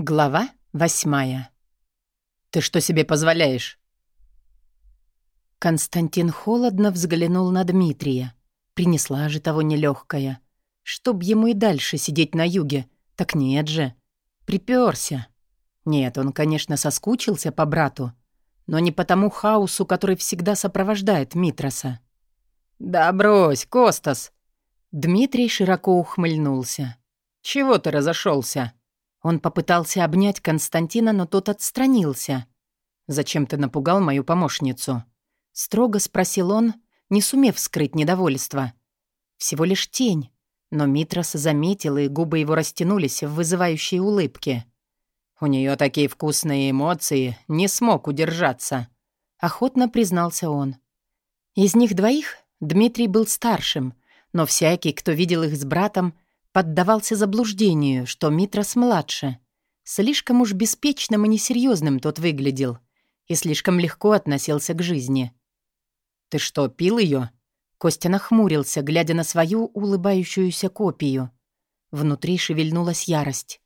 Глава восьмая. «Ты что себе позволяешь?» Константин холодно взглянул на Дмитрия. Принесла же того нелегкая. Чтоб ему и дальше сидеть на юге. Так нет же. Припёрся. Нет, он, конечно, соскучился по брату. Но не по тому хаосу, который всегда сопровождает Митроса. «Да брось, Костас!» Дмитрий широко ухмыльнулся. «Чего ты разошелся? Он попытался обнять Константина, но тот отстранился. «Зачем ты напугал мою помощницу?» Строго спросил он, не сумев скрыть недовольство. Всего лишь тень, но Митрос заметил, и губы его растянулись в вызывающей улыбке. «У нее такие вкусные эмоции, не смог удержаться», — охотно признался он. Из них двоих Дмитрий был старшим, но всякий, кто видел их с братом, — поддавался заблуждению, что Митрос младше. Слишком уж беспечным и несерьезным тот выглядел и слишком легко относился к жизни. «Ты что, пил ее? Костя нахмурился, глядя на свою улыбающуюся копию. Внутри шевельнулась ярость.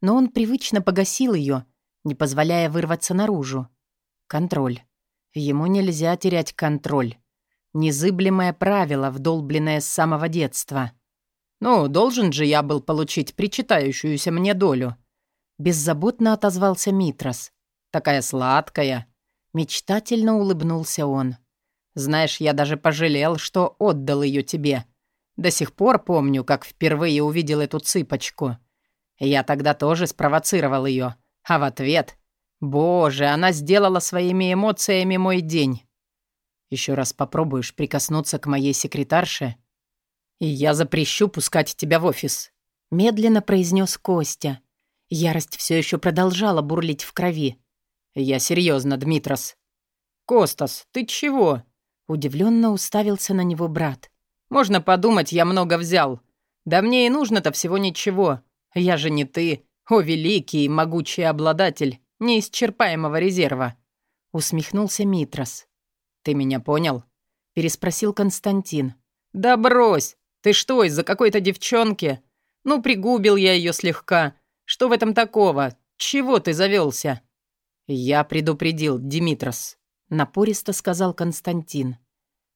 Но он привычно погасил ее, не позволяя вырваться наружу. Контроль. Ему нельзя терять контроль. Незыблемое правило, вдолбленное с самого детства — «Ну, должен же я был получить причитающуюся мне долю». Беззаботно отозвался Митрос. «Такая сладкая». Мечтательно улыбнулся он. «Знаешь, я даже пожалел, что отдал ее тебе. До сих пор помню, как впервые увидел эту цыпочку. Я тогда тоже спровоцировал ее, а в ответ... Боже, она сделала своими эмоциями мой день. Еще раз попробуешь прикоснуться к моей секретарше, «И я запрещу пускать тебя в офис», — медленно произнес Костя. Ярость все еще продолжала бурлить в крови. «Я серьезно, Дмитрос». «Костас, ты чего?» Удивленно уставился на него брат. «Можно подумать, я много взял. Да мне и нужно-то всего ничего. Я же не ты, о великий могучий обладатель неисчерпаемого резерва». Усмехнулся Митрос. «Ты меня понял?» Переспросил Константин. «Да брось! «Ты что, из-за какой-то девчонки? Ну, пригубил я ее слегка. Что в этом такого? Чего ты завелся?» «Я предупредил, Димитрос», — напористо сказал Константин.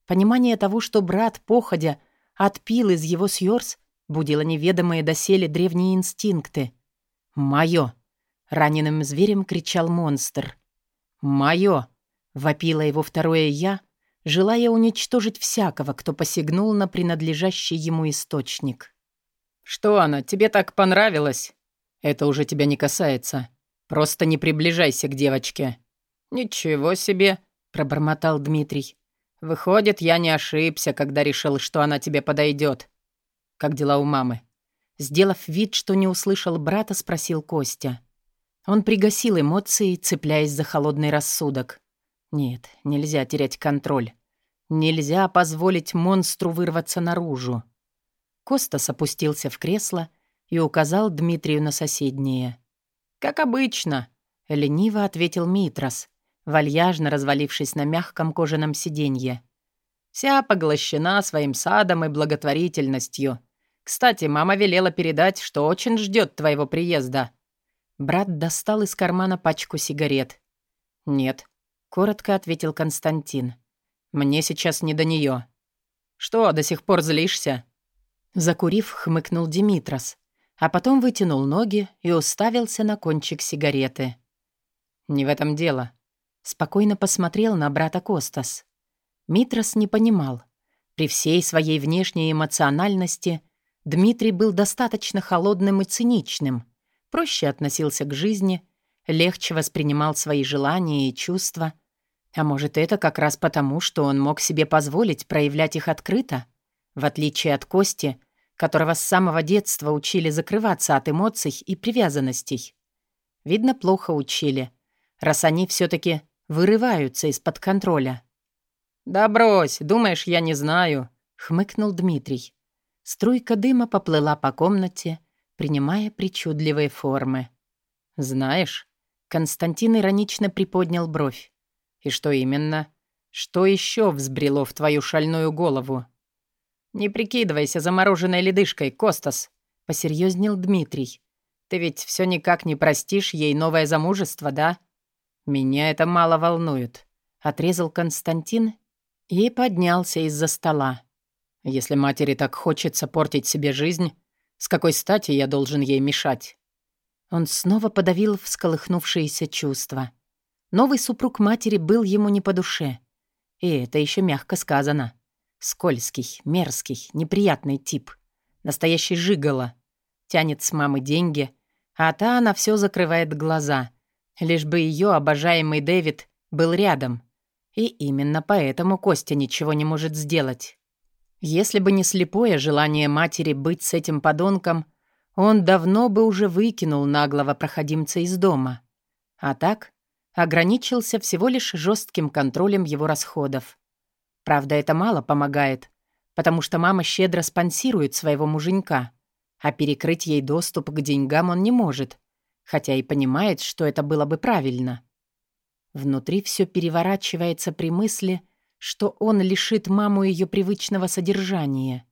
Понимание того, что брат, походя, отпил из его сьорс, будило неведомые доселе древние инстинкты. «Моё!» — раненым зверем кричал монстр. «Моё!» — вопило его второе «я», желая уничтожить всякого, кто посягнул на принадлежащий ему источник. «Что она, тебе так понравилось?» «Это уже тебя не касается. Просто не приближайся к девочке». «Ничего себе», — пробормотал Дмитрий. «Выходит, я не ошибся, когда решил, что она тебе подойдет. Как дела у мамы?» Сделав вид, что не услышал брата, спросил Костя. Он пригасил эмоции, цепляясь за холодный рассудок. Нет, нельзя терять контроль. Нельзя позволить монстру вырваться наружу. Костас опустился в кресло и указал Дмитрию на соседнее. «Как обычно», — лениво ответил Митрос, вальяжно развалившись на мягком кожаном сиденье. «Вся поглощена своим садом и благотворительностью. Кстати, мама велела передать, что очень ждет твоего приезда». Брат достал из кармана пачку сигарет. «Нет», — коротко ответил Константин. Мне сейчас не до нее. Что, до сих пор злишься?» Закурив, хмыкнул Димитрос, а потом вытянул ноги и уставился на кончик сигареты. «Не в этом дело». Спокойно посмотрел на брата Костас. Митрос не понимал. При всей своей внешней эмоциональности Дмитрий был достаточно холодным и циничным, проще относился к жизни, легче воспринимал свои желания и чувства — а может, это как раз потому, что он мог себе позволить проявлять их открыто, в отличие от Кости, которого с самого детства учили закрываться от эмоций и привязанностей. Видно, плохо учили, раз они все таки вырываются из-под контроля. «Да брось, думаешь, я не знаю», — хмыкнул Дмитрий. Струйка дыма поплыла по комнате, принимая причудливые формы. «Знаешь?» — Константин иронично приподнял бровь. «И что именно? Что еще взбрело в твою шальную голову?» «Не прикидывайся замороженной ледышкой, Костас», — посерьезнел Дмитрий. Ты ведь все никак не простишь ей новое замужество, да? Меня это мало волнует, отрезал Константин и поднялся из-за стола. Если матери так хочется портить себе жизнь, с какой стати я должен ей мешать? Он снова подавил всколыхнувшиеся чувства. Новый супруг матери был ему не по душе. И это еще мягко сказано. Скользкий, мерзкий, неприятный тип. Настоящий жигало. Тянет с мамы деньги, а та она все закрывает глаза. Лишь бы ее обожаемый Дэвид был рядом. И именно поэтому Костя ничего не может сделать. Если бы не слепое желание матери быть с этим подонком, он давно бы уже выкинул наглого проходимца из дома. А так ограничился всего лишь жестким контролем его расходов. Правда, это мало помогает, потому что мама щедро спонсирует своего муженька а перекрыть ей доступ к деньгам он не может, хотя и понимает, что это было бы правильно. Внутри все переворачивается при мысли, что он лишит маму ее привычного содержания.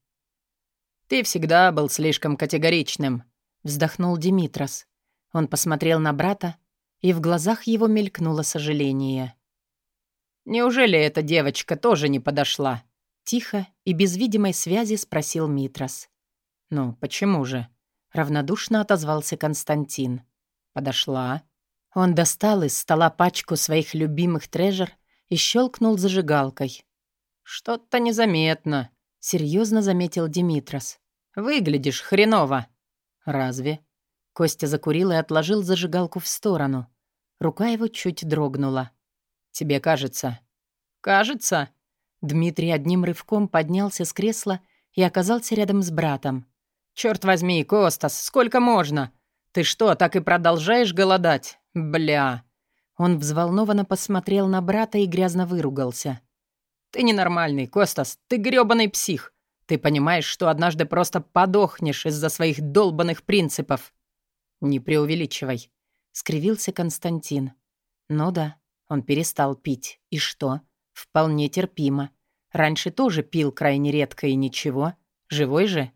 «Ты всегда был слишком категоричным», — вздохнул Димитрос. Он посмотрел на брата, и в глазах его мелькнуло сожаление. «Неужели эта девочка тоже не подошла?» Тихо и без видимой связи спросил Митрос. «Ну, почему же?» — равнодушно отозвался Константин. Подошла. Он достал из стола пачку своих любимых трежер и щелкнул зажигалкой. «Что-то незаметно», — серьезно заметил Димитрос. «Выглядишь хреново». «Разве?» Костя закурил и отложил зажигалку в сторону. Рука его чуть дрогнула. «Тебе кажется?» «Кажется?» Дмитрий одним рывком поднялся с кресла и оказался рядом с братом. «Чёрт возьми, Костас, сколько можно? Ты что, так и продолжаешь голодать? Бля!» Он взволнованно посмотрел на брата и грязно выругался. «Ты ненормальный, Костас, ты грёбаный псих. Ты понимаешь, что однажды просто подохнешь из-за своих долбанных принципов?» «Не преувеличивай», — скривился Константин. «Ну да, он перестал пить. И что? Вполне терпимо. Раньше тоже пил крайне редко и ничего. Живой же?»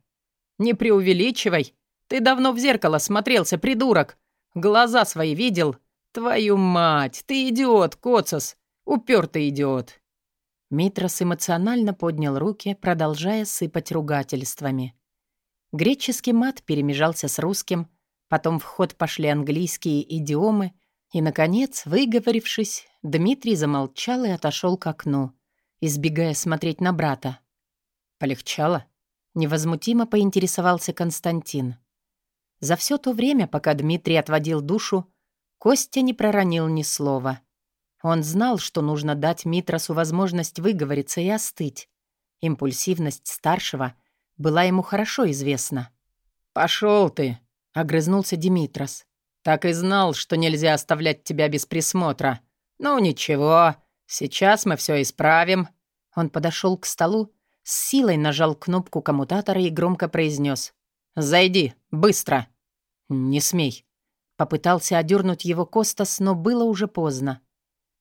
«Не преувеличивай. Ты давно в зеркало смотрелся, придурок. Глаза свои видел? Твою мать, ты идиот, Коцос. Упертый идиот». Митрос эмоционально поднял руки, продолжая сыпать ругательствами. Греческий мат перемежался с русским, потом в ход пошли английские идиомы, и, наконец, выговорившись, Дмитрий замолчал и отошел к окну, избегая смотреть на брата. «Полегчало?» Невозмутимо поинтересовался Константин. За все то время, пока Дмитрий отводил душу, Костя не проронил ни слова. Он знал, что нужно дать Митросу возможность выговориться и остыть. Импульсивность старшего была ему хорошо известна. «Пошел ты!» — огрызнулся Димитрос. «Так и знал, что нельзя оставлять тебя без присмотра. Ну ничего, сейчас мы все исправим». Он подошел к столу с силой нажал кнопку коммутатора и громко произнес «Зайди, быстро!» «Не смей!» Попытался одернуть его Костас, но было уже поздно.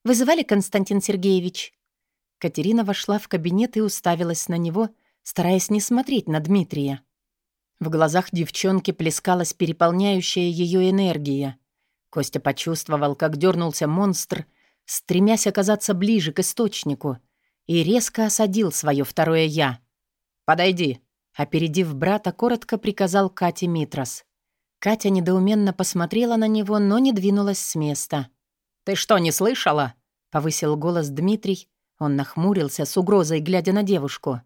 «Вызывали, Константин Сергеевич?» Катерина вошла в кабинет и уставилась на него, стараясь не смотреть на Дмитрия. В глазах девчонки плескалась переполняющая ее энергия. Костя почувствовал, как дернулся монстр, стремясь оказаться ближе к источнику — и резко осадил свое второе «я». «Подойди», — опередив брата, коротко приказал Кате Митрос. Катя недоуменно посмотрела на него, но не двинулась с места. «Ты что, не слышала?» — повысил голос Дмитрий. Он нахмурился с угрозой, глядя на девушку.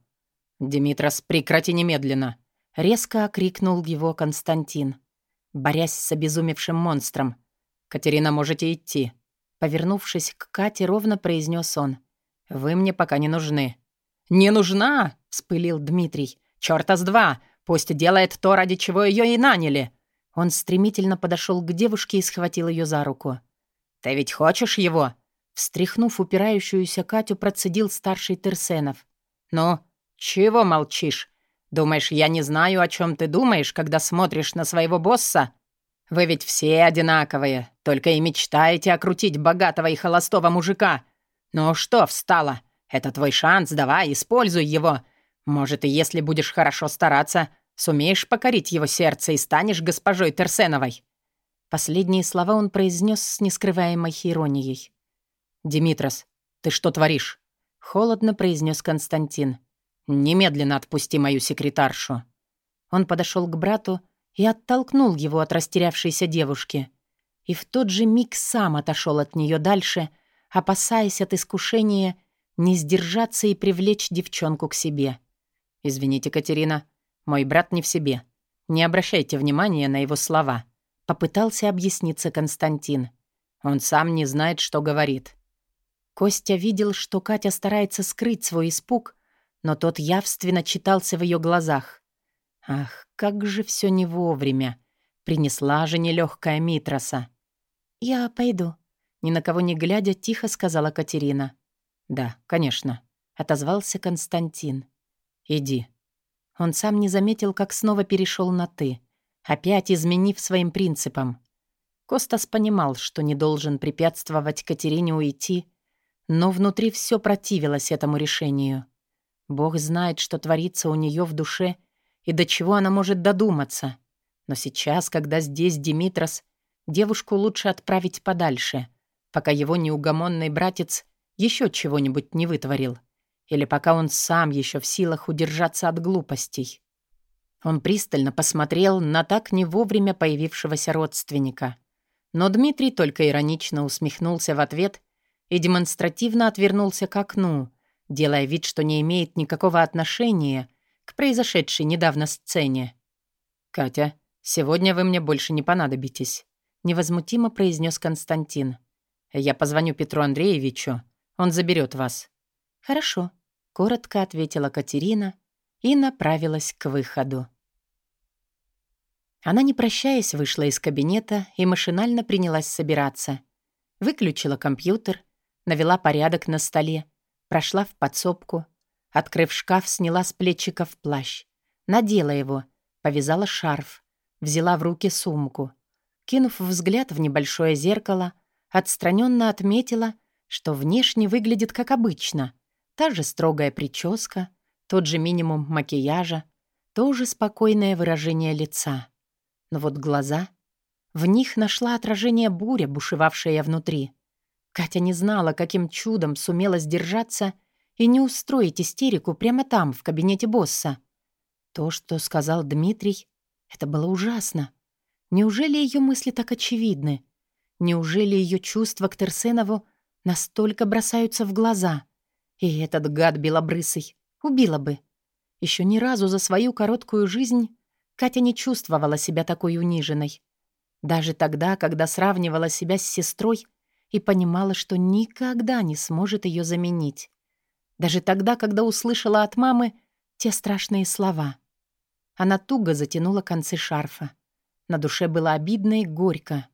«Димитрос, прекрати немедленно!» — резко окрикнул его Константин, борясь с обезумевшим монстром. «Катерина, можете идти». Повернувшись к Кате, ровно произнес он. «Вы мне пока не нужны». «Не нужна?» — вспылил Дмитрий. «Чёрта с два! Пусть делает то, ради чего ее и наняли!» Он стремительно подошел к девушке и схватил ее за руку. «Ты ведь хочешь его?» Встряхнув упирающуюся Катю, процедил старший Терсенов. «Ну, чего молчишь? Думаешь, я не знаю, о чем ты думаешь, когда смотришь на своего босса? Вы ведь все одинаковые, только и мечтаете окрутить богатого и холостого мужика. «Ну что, встала? Это твой шанс, давай, используй его. Может, и если будешь хорошо стараться, Сумеешь покорить его сердце и станешь госпожой Терсеновой?» Последние слова он произнес с нескрываемой иронией. «Димитрос, ты что творишь?» — холодно произнес Константин. «Немедленно отпусти мою секретаршу». Он подошел к брату и оттолкнул его от растерявшейся девушки. И в тот же миг сам отошел от нее дальше, опасаясь от искушения не сдержаться и привлечь девчонку к себе. «Извините, Катерина, мой брат не в себе. Не обращайте внимания на его слова», — попытался объясниться Константин. «Он сам не знает, что говорит». Костя видел, что Катя старается скрыть свой испуг, но тот явственно читался в ее глазах. Ах, как же все не вовремя. Принесла же нелегкая Митроса. «Я пойду», — ни на кого не глядя, тихо сказала Катерина. «Да, конечно», — отозвался Константин. «Иди». Он сам не заметил, как снова перешел на «ты», опять изменив своим принципам. Костас понимал, что не должен препятствовать Катерине уйти, но внутри все противилось этому решению. Бог знает, что творится у нее в душе и до чего она может додуматься. Но сейчас, когда здесь Димитрос, девушку лучше отправить подальше, пока его неугомонный братец еще чего-нибудь не вытворил. Или пока он сам еще в силах удержаться от глупостей. Он пристально посмотрел на так не вовремя появившегося родственника. Но Дмитрий только иронично усмехнулся в ответ и демонстративно отвернулся к окну, делая вид, что не имеет никакого отношения к произошедшей недавно сцене. «Катя, сегодня вы мне больше не понадобитесь», — невозмутимо произнес Константин. «Я позвоню Петру Андреевичу, он заберет вас». «Хорошо», — коротко ответила Катерина и направилась к выходу. Она, не прощаясь, вышла из кабинета и машинально принялась собираться. Выключила компьютер, навела порядок на столе, прошла в подсобку, открыв шкаф, сняла с плечиков плащ, надела его, повязала шарф, взяла в руки сумку. Кинув взгляд в небольшое зеркало, отстраненно отметила, что внешне выглядит как обычно. Та же строгая прическа, тот же минимум макияжа, то же спокойное выражение лица. Но вот глаза... В них нашла отражение буря, бушевавшая внутри. Катя не знала, каким чудом сумела сдержаться и не устроить истерику прямо там, в кабинете босса. То, что сказал Дмитрий, это было ужасно. Неужели ее мысли так очевидны? Неужели ее чувства к Терсенову настолько бросаются в глаза? И этот гад белобрысый убила бы. Еще ни разу за свою короткую жизнь Катя не чувствовала себя такой униженной. Даже тогда, когда сравнивала себя с сестрой, и понимала, что никогда не сможет ее заменить. Даже тогда, когда услышала от мамы те страшные слова. Она туго затянула концы шарфа. На душе было обидно и горько.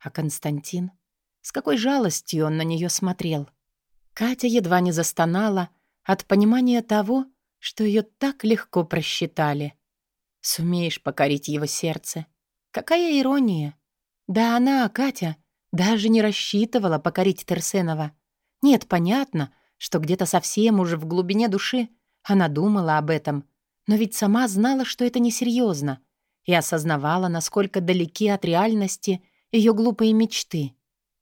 А Константин? С какой жалостью он на нее смотрел. Катя едва не застонала от понимания того, что ее так легко просчитали. Сумеешь покорить его сердце. Какая ирония. Да она, Катя, даже не рассчитывала покорить Терсенова. Нет, понятно, что где-то совсем уже в глубине души она думала об этом, но ведь сама знала, что это несерьезно, и осознавала, насколько далеки от реальности ее глупые мечты.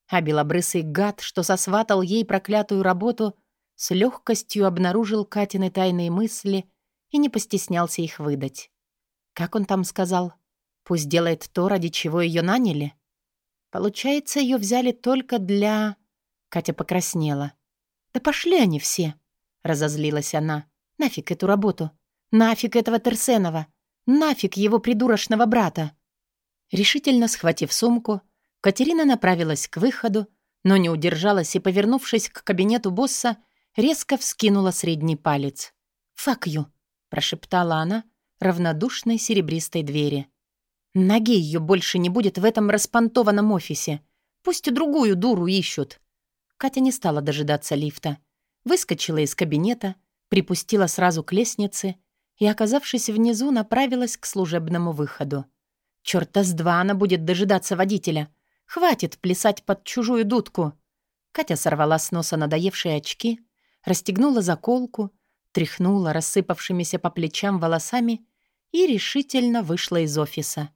А белобрысый гад, что сосватал ей проклятую работу, с легкостью обнаружил Катины тайные мысли и не постеснялся их выдать. Как он там сказал? Пусть делает то, ради чего ее наняли? Получается, ее взяли только для... Катя покраснела. «Да пошли они все!» — разозлилась она. «Нафиг эту работу! Нафиг этого Терсенова! Нафиг его придурочного брата!» Решительно схватив сумку, Катерина направилась к выходу, но не удержалась и, повернувшись к кабинету босса, резко вскинула средний палец. «Фак ю!» — прошептала она равнодушной серебристой двери. Ноги ее больше не будет в этом распантованном офисе. Пусть другую дуру ищут. Катя не стала дожидаться лифта. Выскочила из кабинета, припустила сразу к лестнице и, оказавшись внизу, направилась к служебному выходу. Чёрта с два она будет дожидаться водителя. Хватит плясать под чужую дудку. Катя сорвала с носа надоевшие очки, расстегнула заколку, тряхнула рассыпавшимися по плечам волосами и решительно вышла из офиса.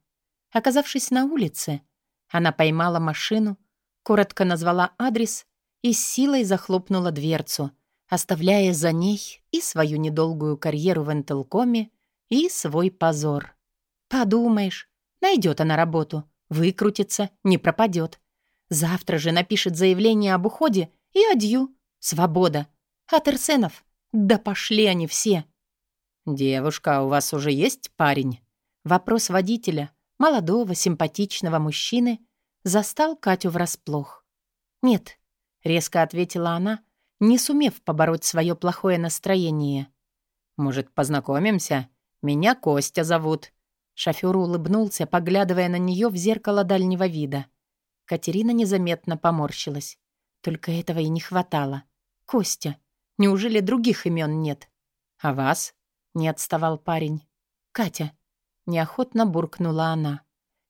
Оказавшись на улице, она поймала машину, коротко назвала адрес и силой захлопнула дверцу, оставляя за ней и свою недолгую карьеру в Интелкоме, и свой позор. Подумаешь, найдет она работу, выкрутится, не пропадет. Завтра же напишет заявление об уходе и адью. Свобода. А Терсенов? Да пошли они все. «Девушка, у вас уже есть парень?» Вопрос водителя, молодого, симпатичного мужчины, застал Катю врасплох. «Нет», — резко ответила она, не сумев побороть свое плохое настроение. «Может, познакомимся? Меня Костя зовут». Шофёр улыбнулся, поглядывая на нее в зеркало дальнего вида. Катерина незаметно поморщилась. Только этого и не хватало. «Костя. Неужели других имен нет?» «А вас?» — не отставал парень. «Катя». Неохотно буркнула она.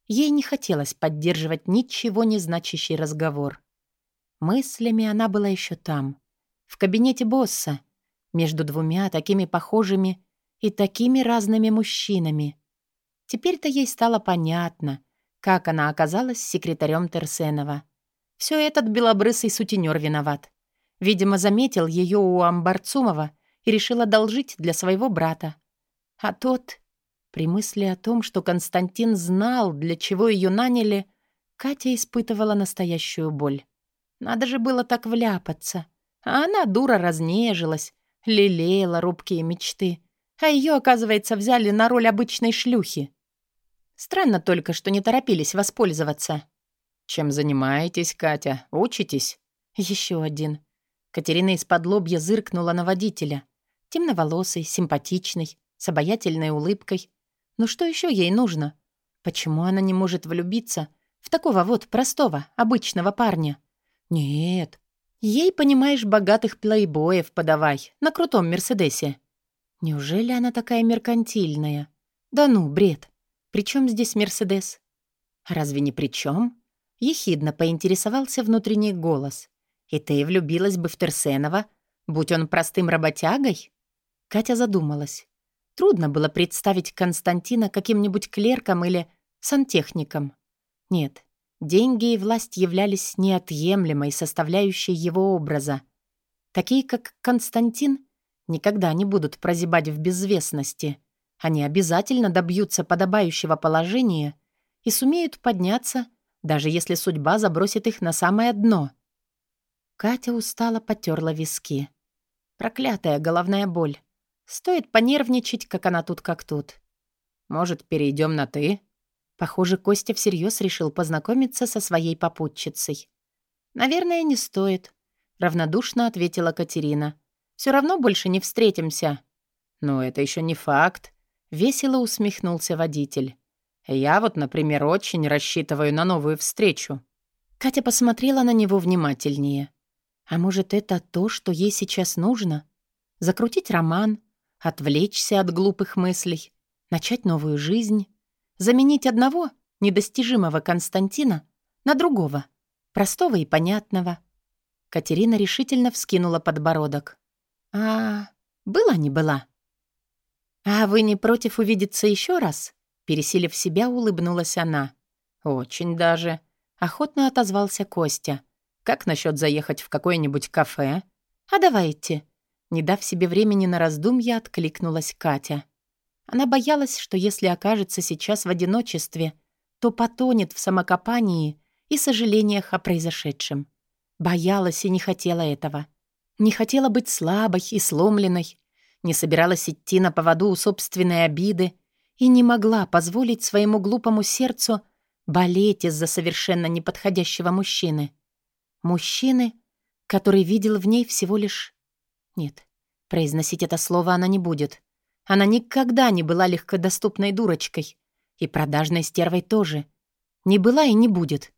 Ей не хотелось поддерживать ничего не значащий разговор. Мыслями она была еще там, в кабинете босса, между двумя такими похожими и такими разными мужчинами. Теперь-то ей стало понятно, как она оказалась секретарем Терсенова. Все этот белобрысый сутенер виноват. Видимо, заметил ее у Амбарцумова и решил одолжить для своего брата. А тот при мысли о том, что Константин знал, для чего ее наняли, Катя испытывала настоящую боль. Надо же было так вляпаться. А она, дура, разнежилась, лелеяла рубкие мечты. А ее, оказывается, взяли на роль обычной шлюхи. Странно только, что не торопились воспользоваться. «Чем занимаетесь, Катя? Учитесь?» Еще один. Катерина из-под лобья зыркнула на водителя. Темноволосый, симпатичный, с обаятельной улыбкой. Но что еще ей нужно? Почему она не может влюбиться в такого вот простого, обычного парня? Нет. Ей, понимаешь, богатых плейбоев подавай на крутом Мерседесе. Неужели она такая меркантильная? Да ну, бред. Причем здесь Мерседес? Разве не при чем? Ехидно поинтересовался внутренний голос. И ты влюбилась бы в Терсенова, будь он простым работягой? Катя задумалась. Трудно было представить Константина каким-нибудь клерком или сантехником. Нет, деньги и власть являлись неотъемлемой составляющей его образа. Такие, как Константин, никогда не будут прозябать в безвестности. Они обязательно добьются подобающего положения и сумеют подняться, даже если судьба забросит их на самое дно. Катя устало потерла виски. Проклятая головная боль. Стоит понервничать, как она тут как тут. Может, перейдем на «ты»?» Похоже, Костя всерьез решил познакомиться со своей попутчицей. «Наверное, не стоит», — равнодушно ответила Катерина. «Все равно больше не встретимся». «Но это еще не факт», — весело усмехнулся водитель. «Я вот, например, очень рассчитываю на новую встречу». Катя посмотрела на него внимательнее. «А может, это то, что ей сейчас нужно? Закрутить роман, Отвлечься от глупых мыслей, начать новую жизнь, заменить одного, недостижимого Константина, на другого, простого и понятного. Катерина решительно вскинула подбородок. «А, была не была?» «А вы не против увидеться еще раз?» Пересилив себя, улыбнулась она. «Очень даже», — охотно отозвался Костя. «Как насчет заехать в какое-нибудь кафе?» «А давайте», не дав себе времени на раздумья, откликнулась Катя. Она боялась, что если окажется сейчас в одиночестве, то потонет в самокопании и сожалениях о произошедшем. Боялась и не хотела этого. Не хотела быть слабой и сломленной, не собиралась идти на поводу у собственной обиды и не могла позволить своему глупому сердцу болеть из-за совершенно неподходящего мужчины. Мужчины, который видел в ней всего лишь нет, произносить это слово она не будет. Она никогда не была легкодоступной дурочкой. И продажной стервой тоже. Не была и не будет.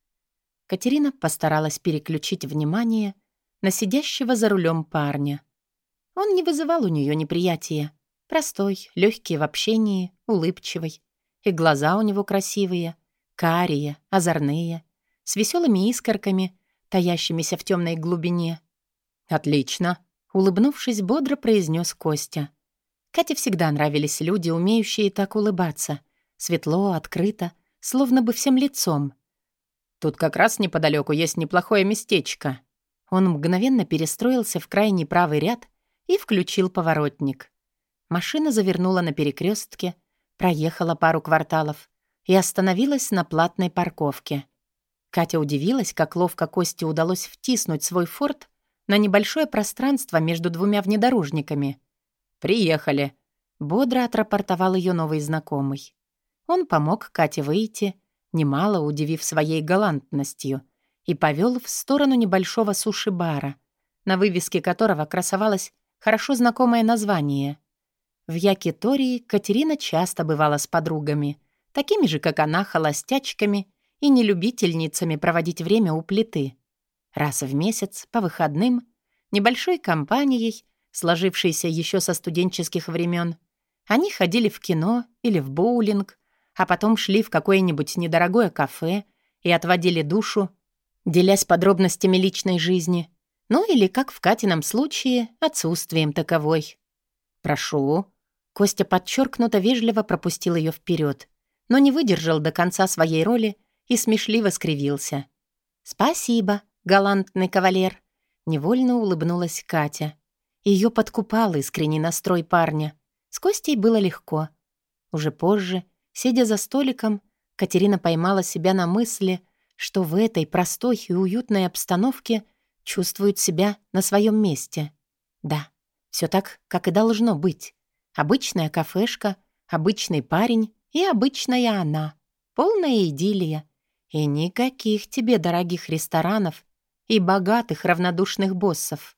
Катерина постаралась переключить внимание на сидящего за рулем парня. Он не вызывал у нее неприятия. Простой, легкий в общении, улыбчивый. И глаза у него красивые, карие, озорные, с веселыми искорками, таящимися в темной глубине. «Отлично», Улыбнувшись, бодро произнес Костя. Кате всегда нравились люди, умеющие так улыбаться. Светло, открыто, словно бы всем лицом. «Тут как раз неподалеку есть неплохое местечко». Он мгновенно перестроился в крайний правый ряд и включил поворотник. Машина завернула на перекрестке, проехала пару кварталов и остановилась на платной парковке. Катя удивилась, как ловко Косте удалось втиснуть свой форт на небольшое пространство между двумя внедорожниками. «Приехали», — бодро отрапортовал ее новый знакомый. Он помог Кате выйти, немало удивив своей галантностью, и повел в сторону небольшого суши-бара, на вывеске которого красовалось хорошо знакомое название. В Якитории Катерина часто бывала с подругами, такими же, как она, холостячками и нелюбительницами проводить время у плиты. Раз в месяц, по выходным, небольшой компанией, сложившейся еще со студенческих времен, они ходили в кино или в боулинг, а потом шли в какое-нибудь недорогое кафе и отводили душу, делясь подробностями личной жизни, ну или, как в Катином случае, отсутствием таковой. «Прошу». Костя подчеркнуто вежливо пропустил ее вперед, но не выдержал до конца своей роли и смешливо скривился. «Спасибо, галантный кавалер», — невольно улыбнулась Катя. Ее подкупал искренний настрой парня. С Костей было легко. Уже позже, сидя за столиком, Катерина поймала себя на мысли, что в этой простой и уютной обстановке чувствует себя на своем месте. Да, все так, как и должно быть. Обычная кафешка, обычный парень и обычная она. Полная идиллия. И никаких тебе дорогих ресторанов и богатых равнодушных боссов.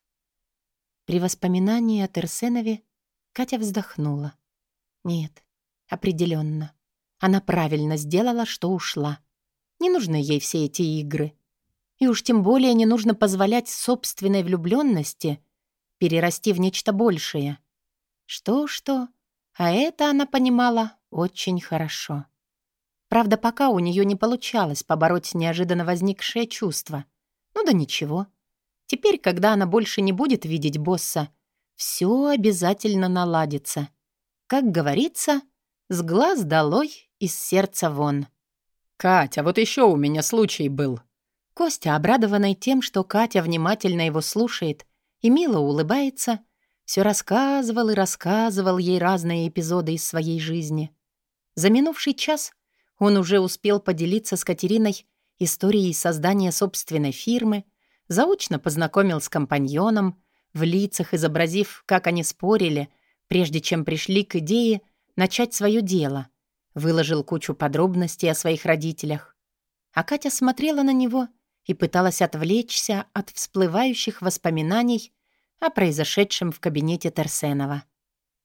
При воспоминании о Терсенове Катя вздохнула. Нет, определенно. Она правильно сделала, что ушла. Не нужны ей все эти игры. И уж тем более не нужно позволять собственной влюбленности перерасти в нечто большее. Что-что, а это она понимала очень хорошо. Правда, пока у нее не получалось побороть неожиданно возникшее чувство. Ну да ничего. Теперь, когда она больше не будет видеть босса, все обязательно наладится. Как говорится, с глаз долой, из сердца вон. «Катя, вот еще у меня случай был». Костя, обрадованный тем, что Катя внимательно его слушает и мило улыбается, все рассказывал и рассказывал ей разные эпизоды из своей жизни. За минувший час он уже успел поделиться с Катериной историей создания собственной фирмы, заочно познакомил с компаньоном, в лицах изобразив, как они спорили, прежде чем пришли к идее начать свое дело, выложил кучу подробностей о своих родителях. А Катя смотрела на него и пыталась отвлечься от всплывающих воспоминаний о произошедшем в кабинете Терсенова.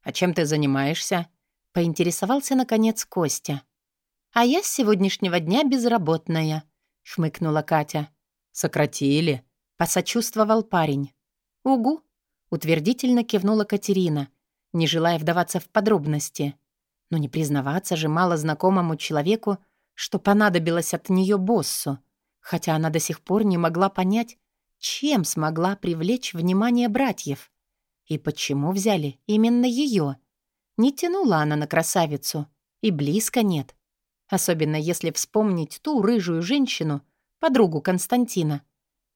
«А чем ты занимаешься?» — поинтересовался, наконец, Костя. «А я с сегодняшнего дня безработная», — хмыкнула Катя. «Сократили», — посочувствовал парень. «Угу», — утвердительно кивнула Катерина, не желая вдаваться в подробности. Но не признаваться же мало знакомому человеку, что понадобилось от нее боссу, хотя она до сих пор не могла понять, чем смогла привлечь внимание братьев и почему взяли именно ее. Не тянула она на красавицу, и близко нет. Особенно если вспомнить ту рыжую женщину, подругу Константина.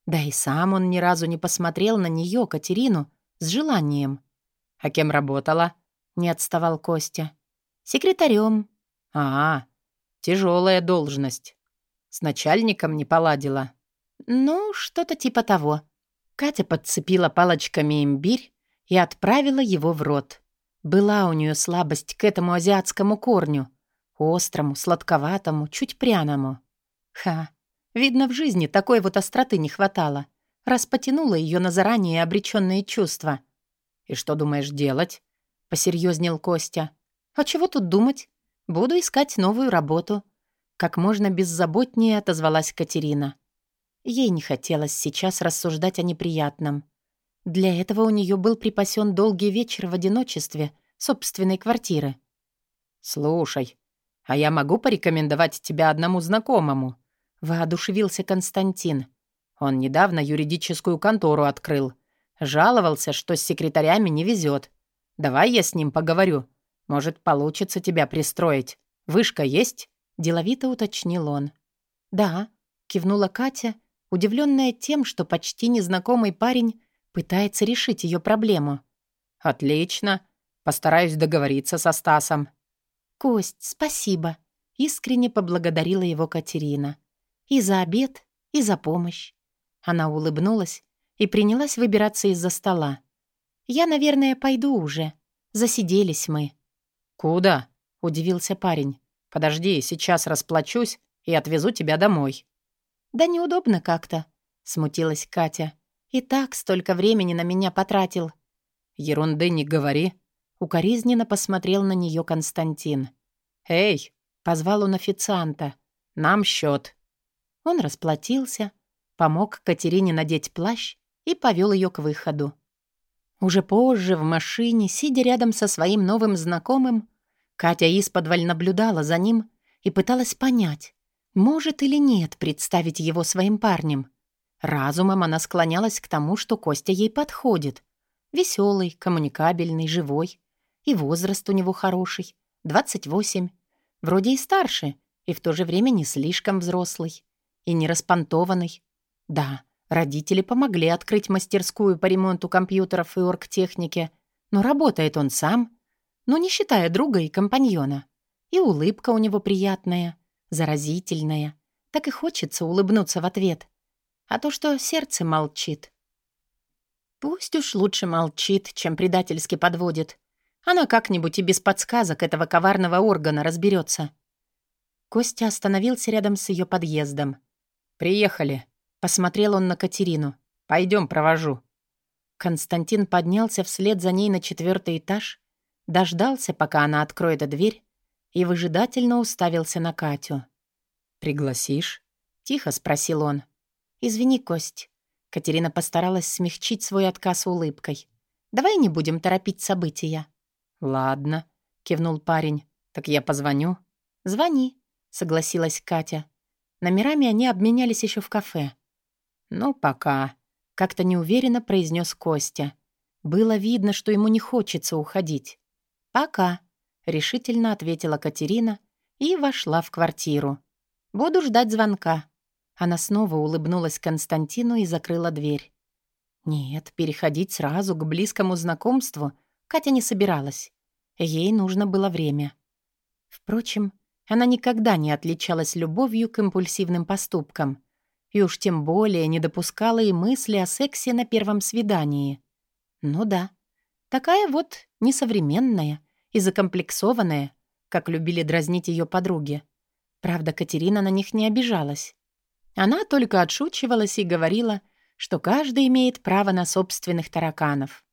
Да и сам он ни разу не посмотрел на нее, Катерину, с желанием. «А кем работала?» — не отставал Костя. «Секретарем». «А, тяжелая должность. С начальником не поладила». «Ну, что-то типа того». Катя подцепила палочками имбирь и отправила его в рот. Была у нее слабость к этому азиатскому корню. Острому, сладковатому, чуть пряному. Ха, видно, в жизни такой вот остроты не хватало. Раз потянула ее на заранее обреченные чувства. «И что думаешь делать?» — посерьезнел Костя. «А чего тут думать? Буду искать новую работу». Как можно беззаботнее отозвалась Катерина. Ей не хотелось сейчас рассуждать о неприятном. Для этого у нее был припасен долгий вечер в одиночестве собственной квартиры. «Слушай, «А я могу порекомендовать тебя одному знакомому?» — воодушевился Константин. Он недавно юридическую контору открыл. Жаловался, что с секретарями не везет. Давай я с ним поговорю. Может, получится тебя пристроить. Вышка есть?» — деловито уточнил он. «Да», — кивнула Катя, удивленная тем, что почти незнакомый парень пытается решить ее проблему. «Отлично. Постараюсь договориться со Стасом». «Кость, спасибо», — искренне поблагодарила его Катерина. «И за обед, и за помощь». Она улыбнулась и принялась выбираться из-за стола. «Я, наверное, пойду уже. Засиделись мы». «Куда?» — удивился парень. «Подожди, сейчас расплачусь и отвезу тебя домой». «Да неудобно как-то», — смутилась Катя. «И так столько времени на меня потратил». «Ерунды не говори», — укоризненно посмотрел на нее Константин. «Эй!» — позвал он официанта. «Нам счет. Он расплатился, помог Катерине надеть плащ и повел ее к выходу. Уже позже в машине, сидя рядом со своим новым знакомым, Катя исподволь наблюдала за ним и пыталась понять, может или нет представить его своим парнем. Разумом она склонялась к тому, что Костя ей подходит. Веселый, коммуникабельный, живой. И возраст у него хороший, 28. Вроде и старше, и в то же время не слишком взрослый. И не распантованный. Да, родители помогли открыть мастерскую по ремонту компьютеров и оргтехники, но работает он сам, но не считая друга и компаньона. И улыбка у него приятная, заразительная. Так и хочется улыбнуться в ответ. А то, что сердце молчит. Пусть уж лучше молчит, чем предательски подводит. Она как-нибудь и без подсказок этого коварного органа разберется. Костя остановился рядом с ее подъездом. «Приехали», — посмотрел он на Катерину. «Пойдем, провожу». Константин поднялся вслед за ней на четвертый этаж, дождался, пока она откроет дверь, и выжидательно уставился на Катю. «Пригласишь?» — тихо спросил он. «Извини, Кость». Катерина постаралась смягчить свой отказ улыбкой. «Давай не будем торопить события». «Ладно», — кивнул парень. «Так я позвоню?» «Звони», — согласилась Катя. Номерами они обменялись еще в кафе. «Ну, пока», — как-то неуверенно произнес Костя. Было видно, что ему не хочется уходить. «Пока», — решительно ответила Катерина и вошла в квартиру. «Буду ждать звонка». Она снова улыбнулась Константину и закрыла дверь. Нет, переходить сразу к близкому знакомству Катя не собиралась. Ей нужно было время. Впрочем, она никогда не отличалась любовью к импульсивным поступкам. И уж тем более не допускала и мысли о сексе на первом свидании. Ну да, такая вот несовременная и закомплексованная, как любили дразнить ее подруги. Правда, Катерина на них не обижалась. Она только отшучивалась и говорила, что каждый имеет право на собственных тараканов.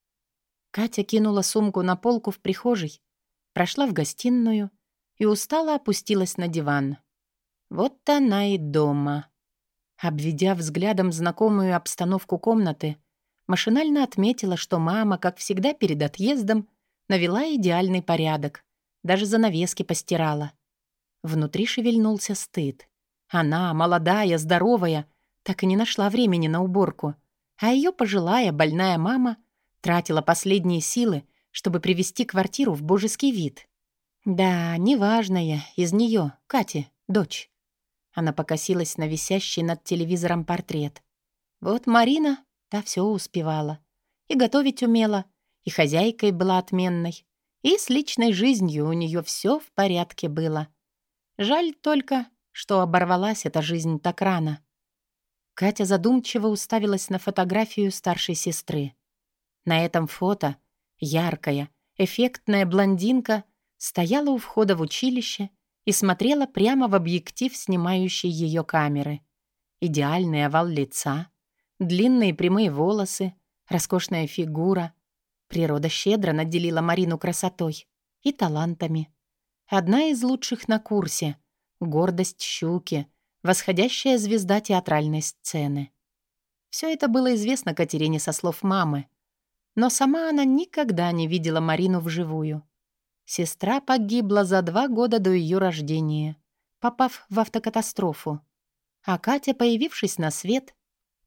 Катя кинула сумку на полку в прихожей, прошла в гостиную — и устало опустилась на диван. Вот она и дома. Обведя взглядом знакомую обстановку комнаты, машинально отметила, что мама, как всегда перед отъездом, навела идеальный порядок, даже занавески постирала. Внутри шевельнулся стыд. Она, молодая, здоровая, так и не нашла времени на уборку, а ее пожилая, больная мама тратила последние силы, чтобы привести квартиру в божеский вид. Да, неважная, из нее, Кати, дочь. Она покосилась на висящий над телевизором портрет. Вот Марина, та все успевала. И готовить умела, и хозяйкой была отменной, и с личной жизнью у нее все в порядке было. Жаль только, что оборвалась эта жизнь так рано. Катя задумчиво уставилась на фотографию старшей сестры. На этом фото яркая, эффектная блондинка стояла у входа в училище и смотрела прямо в объектив снимающей ее камеры. Идеальный овал лица, длинные прямые волосы, роскошная фигура. Природа щедро наделила Марину красотой и талантами. Одна из лучших на курсе, гордость щуки, восходящая звезда театральной сцены. Все это было известно Катерине со слов мамы, но сама она никогда не видела Марину вживую. Сестра погибла за два года до ее рождения, попав в автокатастрофу. А Катя, появившись на свет,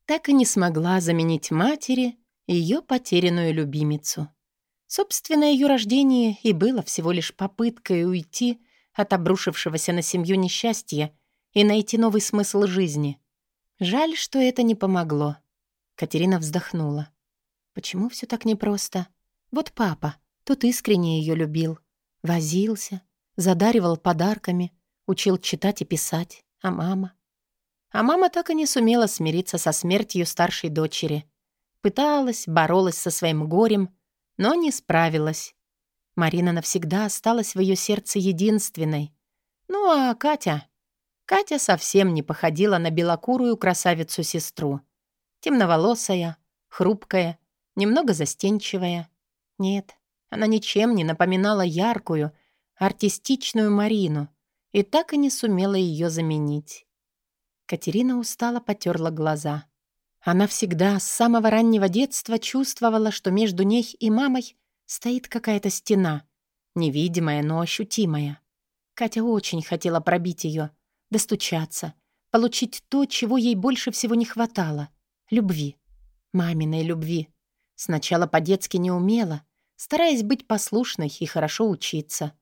так и не смогла заменить матери ее потерянную любимицу. Собственное ее рождение и было всего лишь попыткой уйти от обрушившегося на семью несчастья и найти новый смысл жизни. Жаль, что это не помогло. Катерина вздохнула. Почему все так непросто? Вот папа, тот искренне ее любил. Возился, задаривал подарками, учил читать и писать. А мама? А мама так и не сумела смириться со смертью старшей дочери. Пыталась, боролась со своим горем, но не справилась. Марина навсегда осталась в ее сердце единственной. Ну а Катя... Катя совсем не походила на белокурую красавицу-сестру. Темноволосая, хрупкая, немного застенчивая. Нет, она ничем не напоминала яркую, артистичную Марину и так и не сумела ее заменить. Катерина устало потерла глаза. Она всегда с самого раннего детства чувствовала, что между ней и мамой стоит какая-то стена, невидимая, но ощутимая. Катя очень хотела пробить ее, достучаться, получить то, чего ей больше всего не хватало — любви. Маминой любви. Сначала по-детски не умела, стараясь быть послушной и хорошо учиться.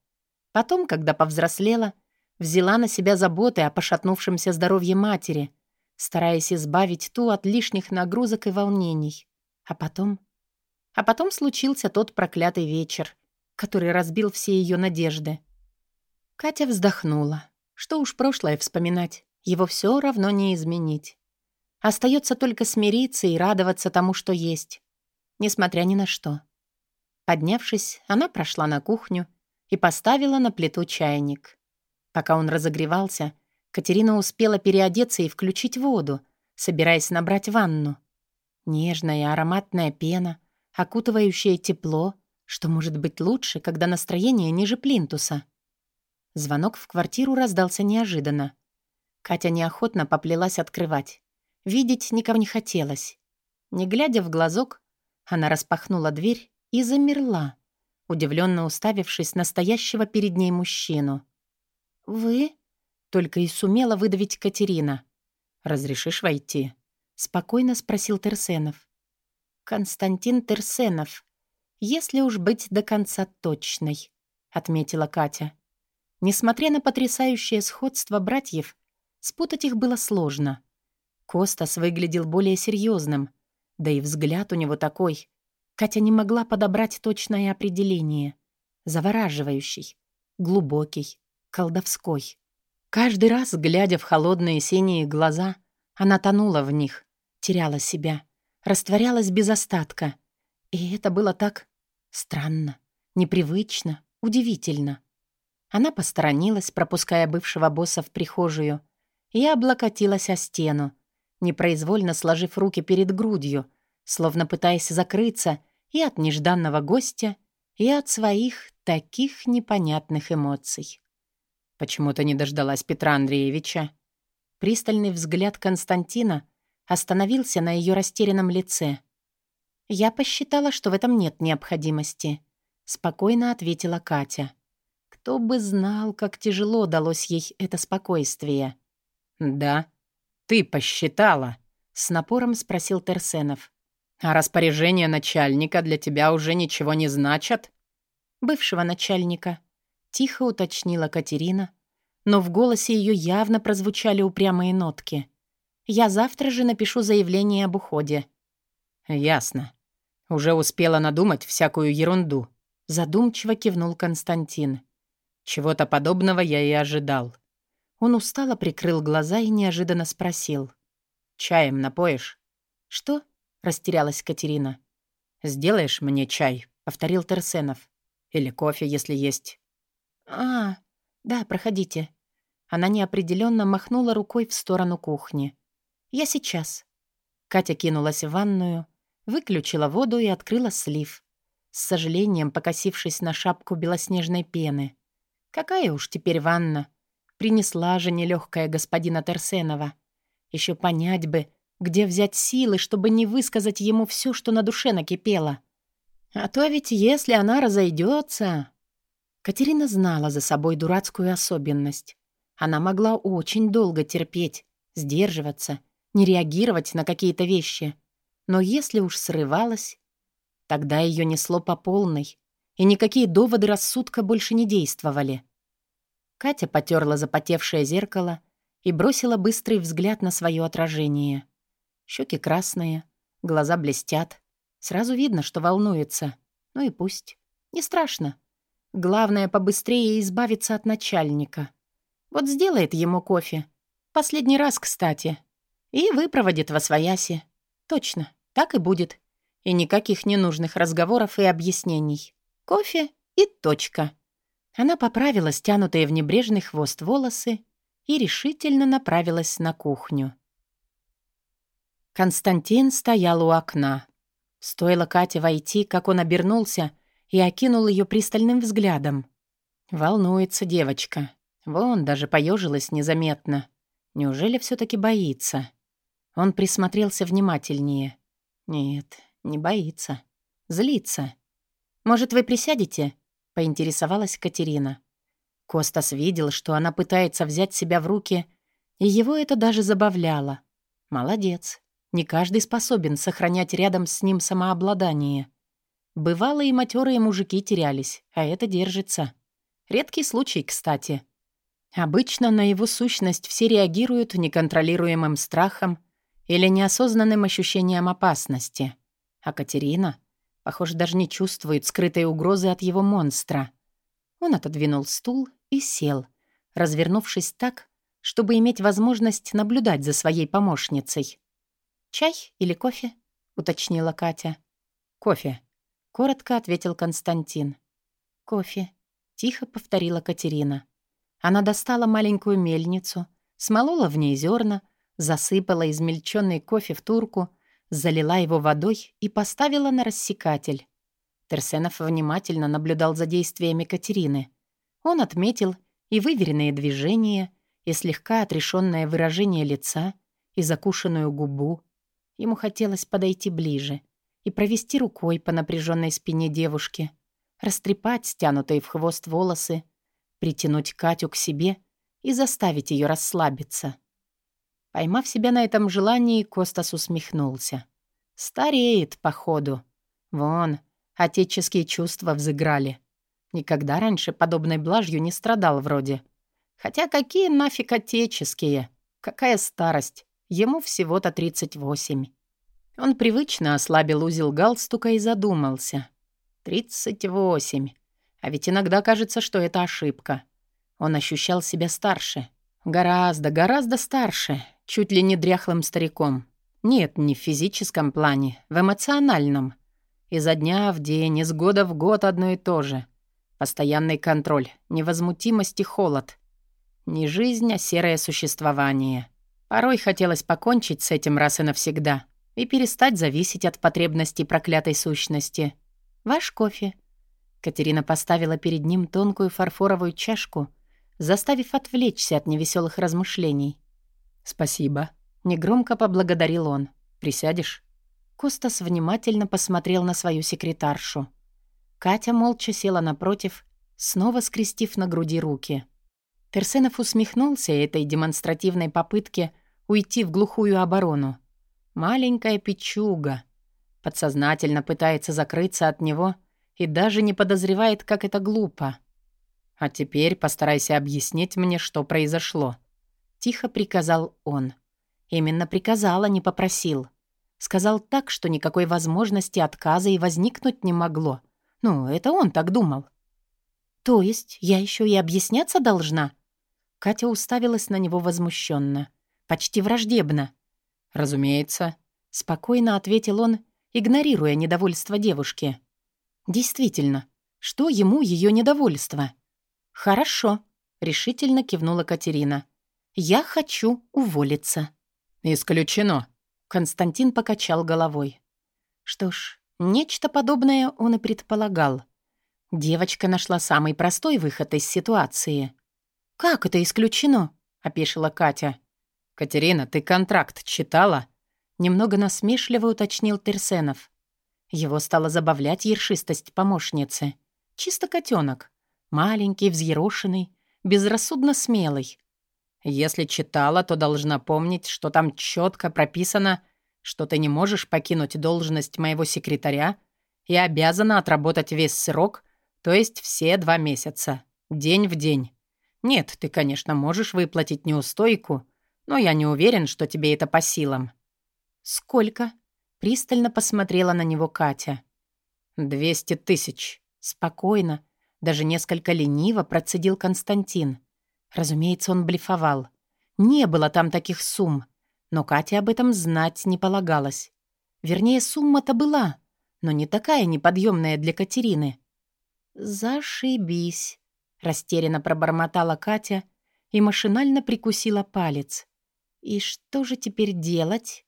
Потом, когда повзрослела, взяла на себя заботы о пошатнувшемся здоровье матери — стараясь избавить ту от лишних нагрузок и волнений. А потом... А потом случился тот проклятый вечер, который разбил все ее надежды. Катя вздохнула. Что уж прошлое вспоминать, его все равно не изменить. Остается только смириться и радоваться тому, что есть, несмотря ни на что. Поднявшись, она прошла на кухню и поставила на плиту чайник. Пока он разогревался, Катерина успела переодеться и включить воду, собираясь набрать ванну. Нежная ароматная пена, окутывающая тепло, что может быть лучше, когда настроение ниже плинтуса. Звонок в квартиру раздался неожиданно. Катя неохотно поплелась открывать. Видеть никого не хотелось. Не глядя в глазок, она распахнула дверь и замерла, удивленно уставившись на стоящего перед ней мужчину. «Вы?» Только и сумела выдавить Катерина. «Разрешишь войти?» — спокойно спросил Терсенов. «Константин Терсенов, если уж быть до конца точной», — отметила Катя. Несмотря на потрясающее сходство братьев, спутать их было сложно. Костас выглядел более серьезным, да и взгляд у него такой. Катя не могла подобрать точное определение. Завораживающий, глубокий, колдовской. Каждый раз, глядя в холодные синие глаза, она тонула в них, теряла себя, растворялась без остатка. И это было так странно, непривычно, удивительно. Она посторонилась, пропуская бывшего босса в прихожую, и облокотилась о стену, непроизвольно сложив руки перед грудью, словно пытаясь закрыться и от нежданного гостя, и от своих таких непонятных эмоций. Почему-то не дождалась Петра Андреевича. Пристальный взгляд Константина остановился на ее растерянном лице. «Я посчитала, что в этом нет необходимости», — спокойно ответила Катя. Кто бы знал, как тяжело далось ей это спокойствие. «Да, ты посчитала?» — с напором спросил Терсенов. «А распоряжения начальника для тебя уже ничего не значат?» «Бывшего начальника», Тихо уточнила Катерина, но в голосе ее явно прозвучали упрямые нотки. «Я завтра же напишу заявление об уходе». «Ясно. Уже успела надумать всякую ерунду», — задумчиво кивнул Константин. «Чего-то подобного я и ожидал». Он устало прикрыл глаза и неожиданно спросил. «Чаем напоишь?» «Что?» — растерялась Катерина. «Сделаешь мне чай?» — повторил Терсенов. «Или кофе, если есть». «А, да, проходите». Она неопределенно махнула рукой в сторону кухни. «Я сейчас». Катя кинулась в ванную, выключила воду и открыла слив, с сожалением покосившись на шапку белоснежной пены. «Какая уж теперь ванна!» Принесла же нелегкая господина Терсенова. Еще понять бы, где взять силы, чтобы не высказать ему все, что на душе накипело. А то ведь если она разойдется, Катерина знала за собой дурацкую особенность. Она могла очень долго терпеть, сдерживаться, не реагировать на какие-то вещи. Но если уж срывалась, тогда ее несло по полной, и никакие доводы рассудка больше не действовали. Катя потерла запотевшее зеркало и бросила быстрый взгляд на свое отражение. Щеки красные, глаза блестят. Сразу видно, что волнуется. Ну и пусть. Не страшно. Главное, побыстрее избавиться от начальника. Вот сделает ему кофе. Последний раз, кстати. И выпроводит во свояси. Точно, так и будет. И никаких ненужных разговоров и объяснений. Кофе и точка. Она поправила стянутые в небрежный хвост волосы и решительно направилась на кухню. Константин стоял у окна. Стоило Кате войти, как он обернулся и окинул ее пристальным взглядом. Волнуется девочка. Вон даже поежилась незаметно. Неужели все таки боится? Он присмотрелся внимательнее. Нет, не боится. Злится. «Может, вы присядете?» — поинтересовалась Катерина. Костас видел, что она пытается взять себя в руки, и его это даже забавляло. Молодец. Не каждый способен сохранять рядом с ним самообладание. Бывалые матерые мужики терялись, а это держится. Редкий случай, кстати. Обычно на его сущность все реагируют неконтролируемым страхом или неосознанным ощущением опасности. А Катерина, похоже, даже не чувствует скрытой угрозы от его монстра. Он отодвинул стул и сел, развернувшись так, чтобы иметь возможность наблюдать за своей помощницей. «Чай или кофе?» — уточнила Катя. «Кофе», — коротко ответил Константин. «Кофе», — тихо повторила Катерина. Она достала маленькую мельницу, смолола в ней зерна, засыпала измельченный кофе в турку, залила его водой и поставила на рассекатель. Терсенов внимательно наблюдал за действиями Катерины. Он отметил и выверенные движения, и слегка отрешенное выражение лица, и закушенную губу. Ему хотелось подойти ближе и провести рукой по напряженной спине девушки, растрепать стянутые в хвост волосы, притянуть Катю к себе и заставить ее расслабиться. Поймав себя на этом желании, Костас усмехнулся. Стареет, походу. Вон, отеческие чувства взыграли. Никогда раньше подобной блажью не страдал вроде. Хотя какие нафиг отеческие? Какая старость? Ему всего-то 38. Он привычно ослабил узел галстука и задумался. 38. А ведь иногда кажется, что это ошибка. Он ощущал себя старше. Гораздо, гораздо старше. Чуть ли не дряхлым стариком. Нет, не в физическом плане, в эмоциональном. Изо дня в день, из года в год одно и то же. Постоянный контроль, невозмутимость и холод. Не жизнь, а серое существование. Порой хотелось покончить с этим раз и навсегда и перестать зависеть от потребностей проклятой сущности. «Ваш кофе». Катерина поставила перед ним тонкую фарфоровую чашку, заставив отвлечься от невеселых размышлений. «Спасибо», — негромко поблагодарил он. «Присядешь?» Костас внимательно посмотрел на свою секретаршу. Катя молча села напротив, снова скрестив на груди руки. Терсенов усмехнулся этой демонстративной попытке уйти в глухую оборону. Маленькая печуга. Подсознательно пытается закрыться от него и даже не подозревает, как это глупо. «А теперь постарайся объяснить мне, что произошло», — тихо приказал он. Именно приказал, а не попросил. Сказал так, что никакой возможности отказа и возникнуть не могло — ну, это он так думал. То есть я еще и объясняться должна? Катя уставилась на него возмущенно, почти враждебно. Разумеется, спокойно ответил он, игнорируя недовольство девушки. Действительно, что ему ее недовольство? Хорошо, решительно кивнула Катерина. Я хочу уволиться. Исключено. Константин покачал головой. Что ж, Нечто подобное он и предполагал. Девочка нашла самый простой выход из ситуации. «Как это исключено?» — опешила Катя. «Катерина, ты контракт читала?» Немного насмешливо уточнил Терсенов. Его стала забавлять ершистость помощницы. Чисто котенок. Маленький, взъерошенный, безрассудно смелый. Если читала, то должна помнить, что там четко прописано — что ты не можешь покинуть должность моего секретаря и обязана отработать весь срок То есть все два месяца. День в день. Нет, ты, конечно, можешь выплатить неустойку, но я не уверен, что тебе это по силам». «Сколько?» — пристально посмотрела на него Катя. «Двести тысяч». Спокойно, даже несколько лениво процедил Константин. Разумеется, он блефовал. Не было там таких сумм, но Катя об этом знать не полагалось. Вернее, сумма-то была, но не такая неподъемная для Катерины. «Зашибись», — растерянно пробормотала Катя и машинально прикусила палец. «И что же теперь делать?»